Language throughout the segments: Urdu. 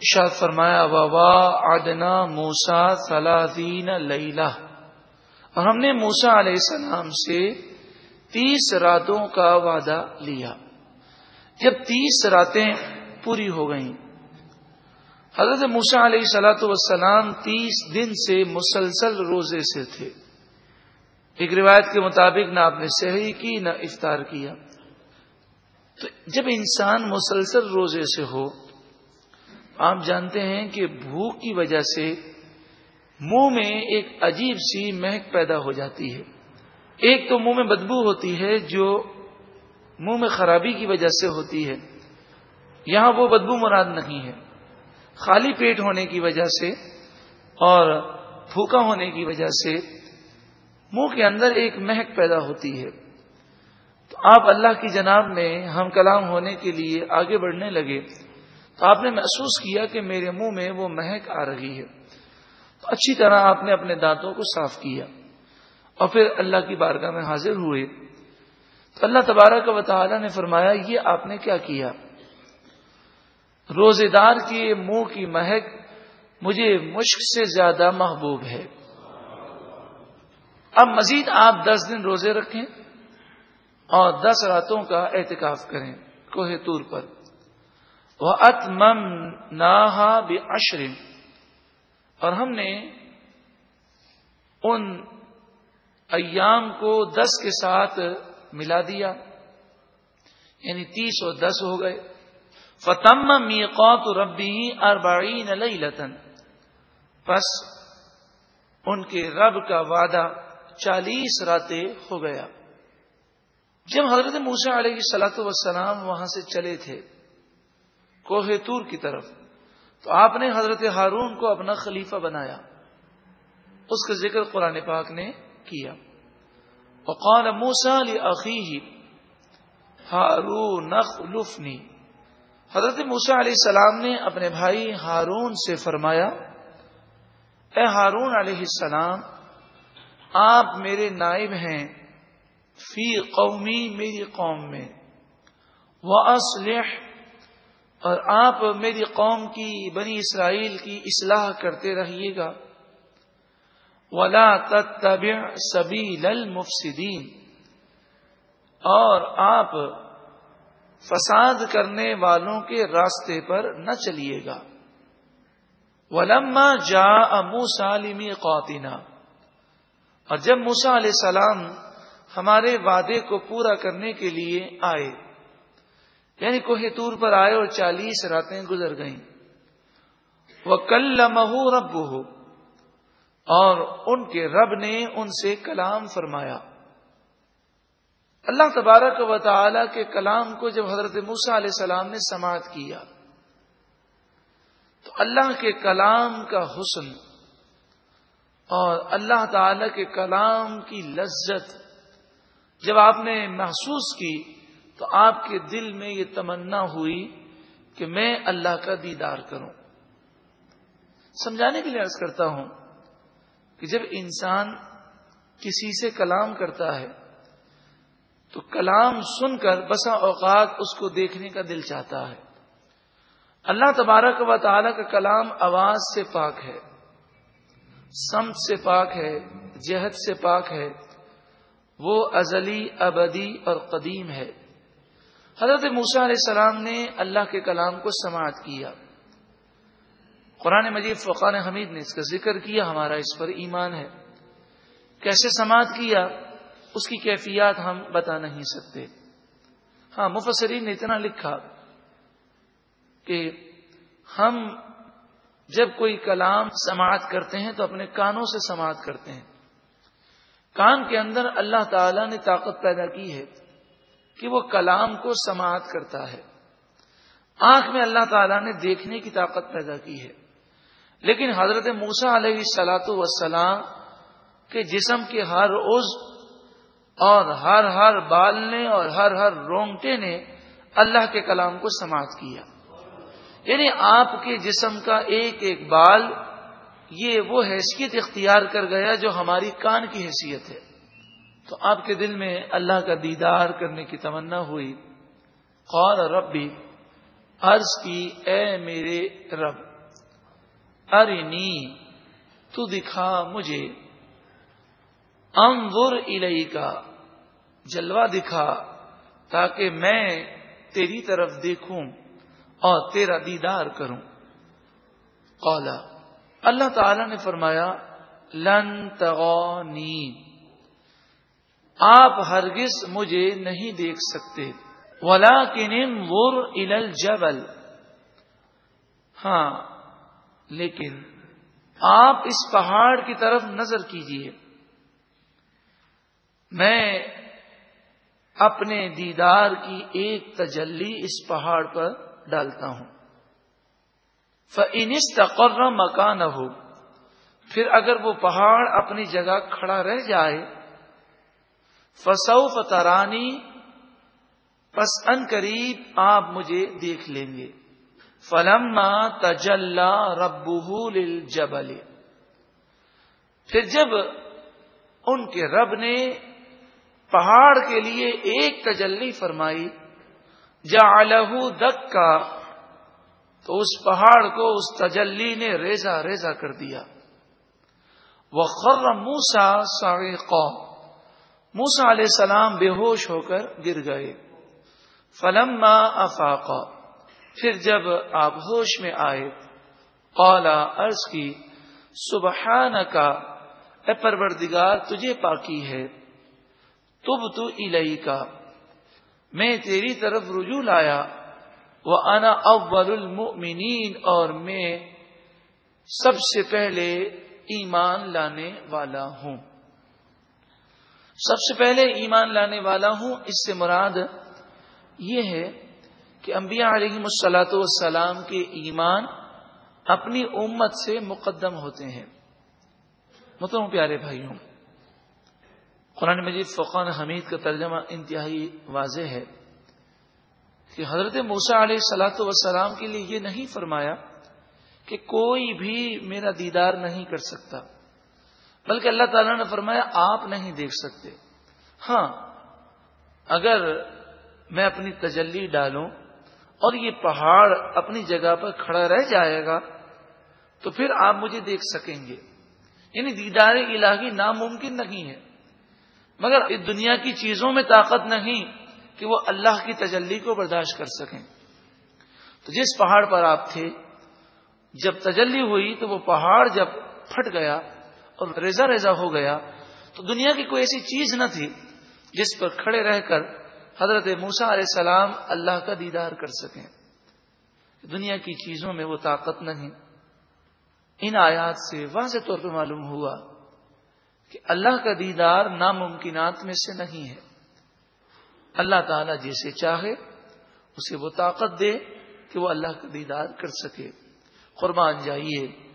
اشاد فرمایا وبا آدنا موسا سلادین لیلہ اور ہم نے موسا علیہ السلام سے تیس راتوں کا وعدہ لیا۔ جب تیس راتیں پوری ہو گئیں، حضرت موسا علیہ سلاۃ وسلام تیس دن سے مسلسل روزے سے تھے۔ ایک روایت کے مطابق نہ آپ نے صحیح کی، نہ افطار کیا۔ تو جب انسان مسلسل روزے سے ہو آپ جانتے ہیں کہ بھوک کی وجہ سے منہ میں ایک عجیب سی مہک پیدا ہو جاتی ہے۔ ایک تو منہ میں بدبو ہوتی ہے جو منہ میں خرابی کی وجہ سے ہوتی ہے۔ یہاں وہ بدبو مراد نہیں ہے۔ خالی پیٹ ہونے کی وجہ سے اور پھوکا ہونے کی وجہ سے منہ کے اندر ایک مہک پیدا ہوتی ہے۔ تو آپ اللہ کی جناب میں ہم کلام ہونے کے لیے آگے بڑھنے لگے۔ تو آپ نے محسوس کیا کہ میرے منہ میں وہ مہک آ رہی ہے۔ تو اچھی طرح آپ نے اپنے دانتوں کو صاف کیا اور پھر اللہ کی بارگاہ میں حاضر ہوئے۔ تو اللہ تبارہ کا وطالعہ نے فرمایا، یہ آپ نے کیا کیا؟ روزے دار کے منہ کی مہک مجھے مشک سے زیادہ محبوب ہے۔ اب مزید آپ دس دن روزے رکھیں اور دس راتوں کا احتکاف کریں کوہ طور پر۔ وہ اتمم نہا اشرم اور ہم نے ان ایام کو دس کے ساتھ ملا دیا یعنی تیس اور دس ہو گئے۔ فتم میقوت ربی اربعین لتن بس ان کے رب کا وعدہ چالیس راتیں ہو گیا۔ جب حضرت موسا علیہ سلاۃ وسلام وہاں سے چلے تھے کوہ تور کی طرف۔ تو آپ نے حضرت ہارون کو اپنا خلیفہ بنایا۔ اس کا ذکر قرآن پاک نے کیا۔ وقال موسا علی ہارون لفنی حضرت موسا علیہ السلام نے اپنے بھائی ہارون سے فرمایا، اے ہارون علیہ السلام، آپ میرے نائب ہیں فی قومی، میری قوم میں۔ وہ اور آپ میری قوم کی بنی اسرائیل کی اصلاح کرتے رہیے گا۔ ولا تتبع سبیل المفسدین اور آپ فساد کرنے والوں کے راستے پر نہ چلیے گا۔ ولما جا امو سالمی قوتینہ اور جب موسا علیہ السلام ہمارے وعدے کو پورا کرنے کے لیے آئے یعنی کوہ تور پر آئے اور چالیس راتیں گزر گئیں۔ وہ کل لمحو رب ہو اور ان کے رب نے ان سے کلام فرمایا۔ اللہ تبارک و تعالی کے کلام کو جب حضرت موسا علیہ السلام نے سماعت کیا، تو اللہ کے کلام کا حسن اور اللہ تعالی کے کلام کی لذت جب آپ نے محسوس کی تو آپ کے دل میں یہ تمنا ہوئی کہ میں اللہ کا دیدار کروں۔ سمجھانے کے لیے عرض کرتا ہوں کہ جب انسان کسی سے کلام کرتا ہے تو کلام سن کر بسا اوقات اس کو دیکھنے کا دل چاہتا ہے۔ اللہ تبارک و تعالی کا کلام آواز سے پاک ہے، سمت سے پاک ہے، جہد سے پاک ہے، وہ ازلی، ابدی اور قدیم ہے۔ حضرت موسا علیہ السلام نے اللہ کے کلام کو سماعت کیا۔ قرآن مجید فقان حمید نے اس کا ذکر کیا، ہمارا اس پر ایمان ہے۔ کیسے سماعت کیا؟ اس کی کیفیات ہم بتا نہیں سکتے۔ ہاں مفسرین نے اتنا لکھا کہ ہم جب کوئی کلام سماعت کرتے ہیں تو اپنے کانوں سے سماعت کرتے ہیں۔ کان کے اندر اللہ تعالی نے طاقت پیدا کی ہے۔ کہ وہ کلام کو سماعت کرتا ہے۔ آنکھ میں اللہ تعالیٰ نے دیکھنے کی طاقت پیدا کی ہے۔ لیکن حضرت موسا علیہ سلاۃ وسلام کے جسم کے ہر عز اور ہر ہر بال نے اور ہر ہر رونگٹے نے اللہ کے کلام کو سماعت کیا۔ یعنی آپ کے جسم کا ایک ایک بال، یہ وہ حیثیت اختیار کر گیا جو ہماری کان کی حیثیت ہے۔ تو آپ کے دل میں اللہ کا دیدار کرنے کی تمنا ہوئی۔ قور ربی، عرض کی، اے میرے رب، ارنی، تو دکھا مجھے۔ انظر الی کا جلوہ دکھا، تاکہ میں تیری طرف دیکھوں اور تیرا دیدار کروں۔ قالا اللہ تعالی نے فرمایا، لن تغنی آپ ہرگز مجھے نہیں دیکھ سکتے۔ ولا کنم ور الجبل۔ ہاں لیکن آپ اس پہاڑ کی طرف نظر کیجیے۔ میں اپنے دیدار کی ایک تجلی اس پہاڑ پر ڈالتا ہوں۔ فنستقر مکان ہو پھر اگر وہ پہاڑ اپنی جگہ کھڑا رہ جائے فسو فترانی پس ان قریب آپ مجھے دیکھ لیں گے۔ فلم تجل ربو جبل پھر جب ان کے رب نے پہاڑ کے لیے ایک تجلی فرمائی جا دک کا تو اس پہاڑ کو اس تجلی نے ریزا ریزا کر دیا۔ وہ خر موسا ساڑے قوم موسا علیہ السلام بے ہوش ہو کر گر گئے۔ فلم افاقا، پھر جب آپ ہوش میں آئے، قالا، عرض کی سبحان کا اے پروردگار، تجھے پاکی ہے۔ تب تو الہی کا میں تیری طرف رجوع لایا۔ وہ انا اول المؤمنین، اور میں سب سے پہلے ایمان لانے والا ہوں۔ سب سے پہلے ایمان لانے والا ہوں، اس سے مراد یہ ہے کہ انبیاء علیہ مسلاط والسلام کے ایمان اپنی امت سے مقدم ہوتے ہیں۔ متوں پیارے بھائیوں، قرآن مجید فقان حمید کا ترجمہ انتہائی واضح ہے کہ حضرت موسا علیہ سلاۃ وسلام کے لیے یہ نہیں فرمایا کہ کوئی بھی میرا دیدار نہیں کر سکتا۔ بلکہ اللہ تعالیٰ نے فرمایا، آپ نہیں دیکھ سکتے۔ ہاں اگر میں اپنی تجلی ڈالوں اور یہ پہاڑ اپنی جگہ پر کھڑا رہ جائے گا، تو پھر آپ مجھے دیکھ سکیں گے۔ یعنی دیدار الہی ناممکن نہیں ہے۔ مگر اس دنیا کی چیزوں میں طاقت نہیں کہ وہ اللہ کی تجلی کو برداشت کر سکیں۔ تو جس پہاڑ پر آپ تھے، جب تجلی ہوئی تو وہ پہاڑ جب پھٹ گیا اور ریزا ریزا ہو گیا تو دنیا کی کوئی ایسی چیز نہ تھی جس پر کھڑے رہ کر حضرت موسا علیہ السلام اللہ کا دیدار کر سکیں۔ دنیا کی چیزوں میں وہ طاقت نہیں۔ ان آیات سے واضح طور پہ معلوم ہوا کہ اللہ کا دیدار ناممکنات میں سے نہیں ہے۔ اللہ تعالیٰ جیسے چاہے، اسے وہ طاقت دے کہ وہ اللہ کا دیدار کر سکے۔ قربان جائیے۔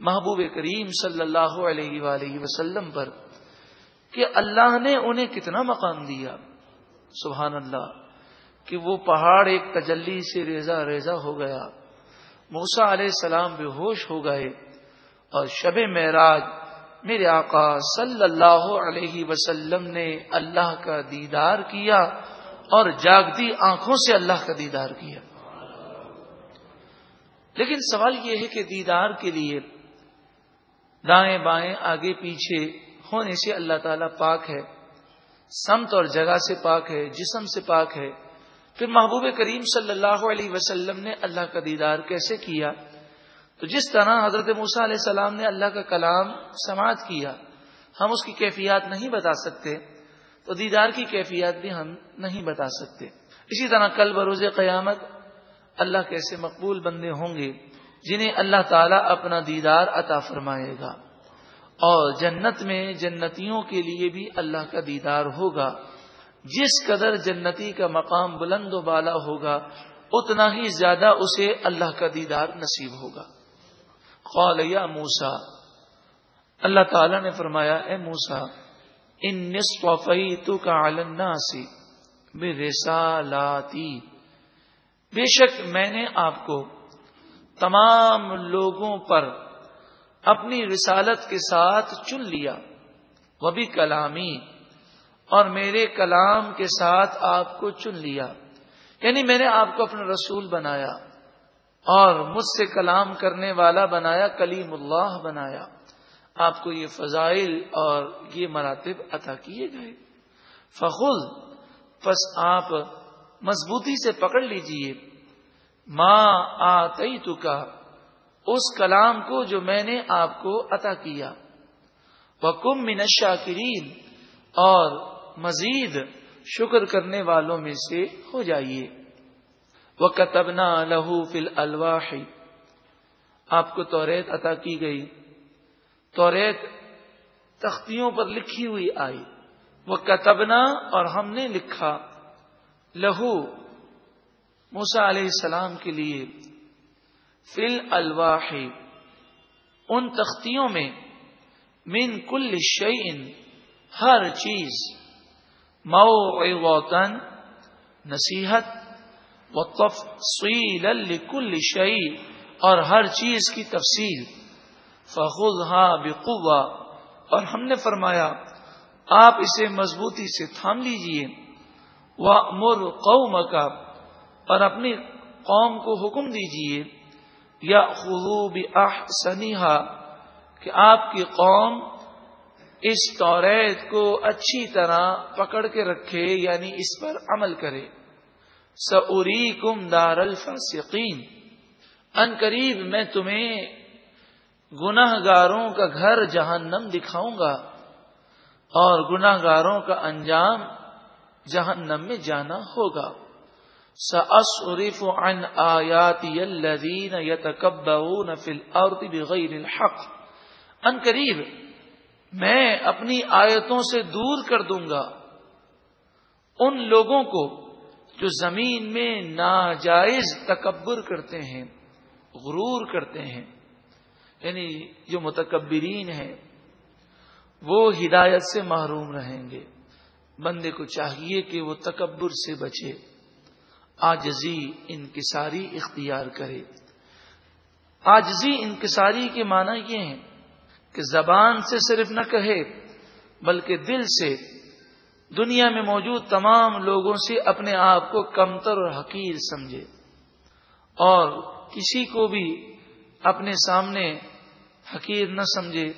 محبوب کریم صلی اللہ علیہ وآلہ وسلم پر کہ اللہ نے انہیں کتنا مقام دیا؟ سبحان اللہ، کہ وہ پہاڑ ایک تجلی سے ریزا ریزا ہو گیا موسا علیہ السلام بے ہوش ہو گئے اور شب معراج میرے آقا صلی اللہ علیہ وسلم نے اللہ کا دیدار کیا اور جاگتی آنکھوں سے اللہ کا دیدار کیا۔ لیکن سوال یہ ہے کہ دیدار کے لیے دائیں بائیں، آگے پیچھے، ہونے سے اللہ تعالی پاک ہے۔ سمت اور جگہ سے پاک ہے، جسم سے پاک ہے۔ پھر محبوب کریم صلی اللہ علیہ وسلم نے اللہ کا دیدار کیسے کیا؟ تو جس طرح حضرت موسا علیہ السلام نے اللہ کا کلام سماعت کیا، ہم اس کی کیفیات نہیں بتا سکتے۔ تو دیدار کی کیفیات بھی ہم نہیں بتا سکتے۔ اسی طرح کل بروز قیامت اللہ کیسے مقبول بندے ہوں گے؟ جنہیں اللہ تعالیٰ اپنا دیدار عطا فرمائے گا۔ اور جنت میں جنتیوں کے لیے بھی اللہ کا دیدار ہوگا۔ جس قدر جنتی کا مقام بلند و بالا ہوگا، اتنا ہی زیادہ اسے اللہ کا دیدار نصیب ہوگا۔ قال یا موسا اللہ تعالی نے فرمایا، اے موسا ان نصفی تو کا سی بے رسالاتی بے شک میں نے آپ کو تمام لوگوں پر اپنی رسالت کے ساتھ چن لیا۔ وہ بھی کلامی، اور میرے کلام کے ساتھ آپ کو چن لیا۔ یعنی میں نے آپ کو اپنا رسول بنایا، اور مجھ سے کلام کرنے والا بنایا، کلیم اللہ بنایا۔ آپ کو یہ فضائل اور یہ مراتب عطا کیے گئے۔ فخل پس آپ مضبوطی سے پکڑ لیجیے۔ ماں آئی تو کا اس کلام کو جو میں نے آپ کو عطا کیا۔ وہ کم منشا کریم اور مزید شکر کرنے والوں میں سے ہو جائیے۔ وہ کتبنا لہو فل الواح آپ کو توریت عطا کی گئی۔ توریت تختیوں پر لکھی ہوئی آئی۔ وہ کتبنا اور ہم نے لکھا۔ لہو موسا علیہ السلام کے لیے فل الواح ان تختیوں میں من کل شعین ہر چیز مئو نصیحت و تفصیل لکل شعی اور ہر چیز کی تفصیل فخذ ہاں اور ہم نے فرمایا، آپ اسے مضبوطی سے تھام لیجیے۔ وہ مر قوم کا اور اپنی قوم کو حکم دیجیے یا خوب احسنیحا کہ آپ کی قوم اس توریت کو اچھی طرح پکڑ کے رکھے یعنی اس پر عمل کرے۔ سعری کم دار الفاصقین ان قریب میں تمہیں گناہ گاروں کا گھر جہنم دکھاؤں گا، اور گناہ گاروں کا انجام جہنم میں جانا ہوگا۔ سأصرف عن آیاتی الذین یتکبعون فی الارض بغیر الحق. ان قریب، میں اپنی آیتوں سے دور کر دوں گا ان لوگوں کو جو زمین میں ناجائز تکبر کرتے ہیں، غرور کرتے ہیں یعنی جو متکبرین ہیں، وہ ہدایت سے محروم رہیں گے۔ بندے کو چاہیے کہ وہ تکبر سے بچے۔ آجزی انکساری اختیار کرے۔ آجزی انکساری کے معنی یہ ہیں کہ زبان سے صرف نہ کہے، بلکہ دل سے۔ دنیا میں موجود تمام لوگوں سے اپنے آپ کو کمتر اور حقیر سمجھے۔ اور کسی کو بھی اپنے سامنے حقیر نہ سمجھے۔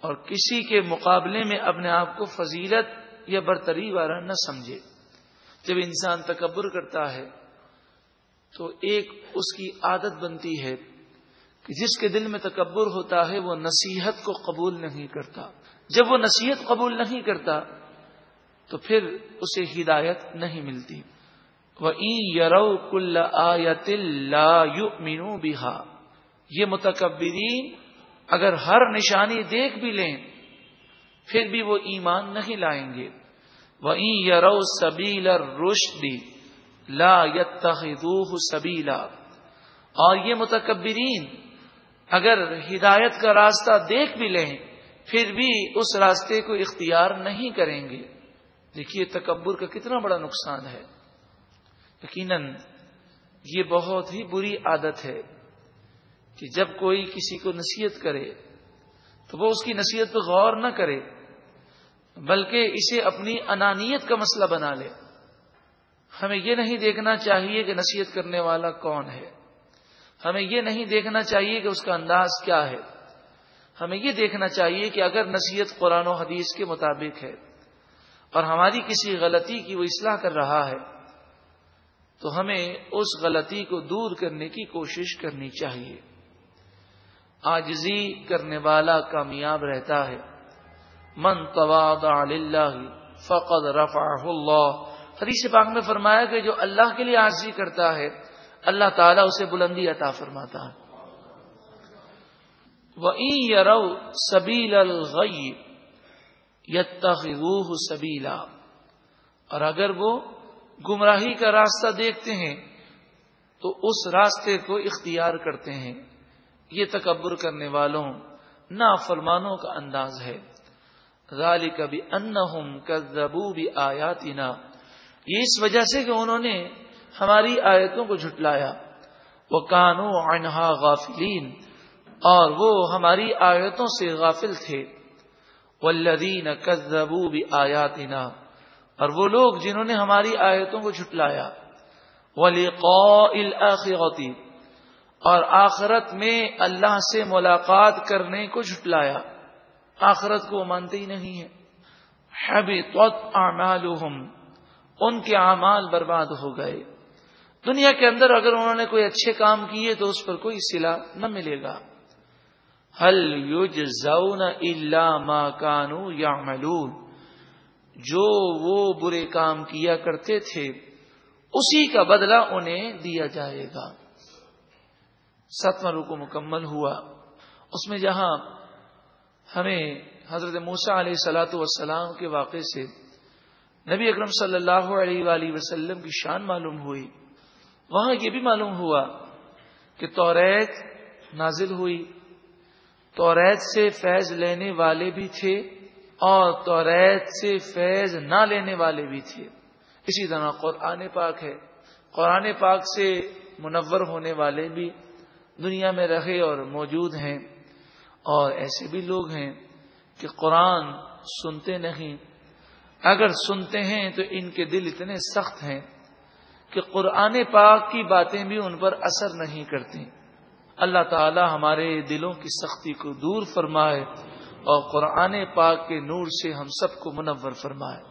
اور کسی کے مقابلے میں اپنے آپ کو فضیلت یا برتری والا نہ سمجھے۔ جب انسان تکبر کرتا ہے تو ایک اس کی عادت بنتی ہے کہ جس کے دل میں تکبر ہوتا ہے وہ نصیحت کو قبول نہیں کرتا۔ جب وہ نصیحت قبول نہیں کرتا تو پھر اسے ہدایت نہیں ملتی۔ وہ یرو کل آیت مینو بہا یہ متکبرین اگر ہر نشانی دیکھ بھی لیں، پھر بھی وہ ایمان نہیں لائیں گے۔ وہ یرو سبیل روشدی لا یت سبیلا اور یہ متکبرین اگر ہدایت کا راستہ دیکھ بھی لیں، پھر بھی اس راستے کو اختیار نہیں کریں گے۔ دیکھیے، تکبر کا کتنا بڑا نقصان ہے۔ یقیناً یہ بہت ہی بری عادت ہے کہ جب کوئی کسی کو نصیحت کرے، تو وہ اس کی نصیحت پہ غور نہ کرے۔ بلکہ اسے اپنی انانیت کا مسئلہ بنا لے۔ ہمیں یہ نہیں دیکھنا چاہیے کہ نصیحت کرنے والا کون ہے۔ ہمیں یہ نہیں دیکھنا چاہیے کہ اس کا انداز کیا ہے۔ ہمیں یہ دیکھنا چاہیے کہ اگر نصیحت قرآن و حدیث کے مطابق ہے اور ہماری کسی غلطی کی وہ اصلاح کر رہا ہے، تو ہمیں اس غلطی کو دور کرنے کی کوشش کرنی چاہیے۔ آجزی کرنے والا کامیاب رہتا ہے۔ من اللہ فقد رفع اللہ حدیث پاک میں فرمایا کہ جو اللہ کے لیے آجزی کرتا ہے، اللہ تعالیٰ اسے بلندی عطا فرماتا ہے۔ سبیل الغی یتخذوه سبیلا اور اگر وہ گمراہی کا راستہ دیکھتے ہیں، تو اس راستے کو اختیار کرتے ہیں۔ یہ تکبر کرنے والوں نافرمانوں کا انداز ہے۔ غالی کبھی ان کبو یہ اس وجہ سے کہ انہوں نے ہماری آیتوں کو جھٹلایا۔ وہ کانو انہا غافلین۔ اور وہ ہماری آیتوں سے غافل تھے۔ والذین کذبوا بآیاتنا۔ اور وہ لوگ جنہوں نے ہماری آیتوں کو جھٹلایا۔ ولقاء الاخرۃ اور آخرت میں اللہ سے ملاقات کرنے کو جھٹلایا۔ آخرت کو مانتے ہی نہیں ہے ان کے اعمال برباد ہو گئے۔ دنیا کے اندر اگر انہوں نے کوئی اچھے کام کیے تو اس پر کوئی سلا نہ ملے گا۔ ہل یوج اللہ ما کانو یا جو وہ برے کام کیا کرتے تھے، اسی کا بدلہ انہیں دیا جائے گا۔ ستواں رکو مکمل ہوا۔ اس میں جہاں ہمیں حضرت موسا علیہ سلاۃ والسلام کے واقعے سے نبی اکرم صلی اللہ علیہ وآلہ وسلم کی شان معلوم ہوئی۔ وہاں یہ بھی معلوم ہوا کہ توریت نازل ہوئی۔ توریت سے فیض لینے والے بھی تھے اور توریت سے فیض نہ لینے والے بھی تھے۔ اسی طرح قرآن پاک ہے۔ قرآن پاک سے منور ہونے والے بھی دنیا میں رہے اور موجود ہیں۔ اور ایسے بھی لوگ ہیں کہ قرآن سنتے نہیں۔ اگر سنتے ہیں تو ان کے دل اتنے سخت ہیں کہ قرآن پاک کی باتیں بھی ان پر اثر نہیں کرتی۔ اللہ تعالی ہمارے دلوں کی سختی کو دور فرمائے اور قرآن پاک کے نور سے ہم سب کو منور فرمائے۔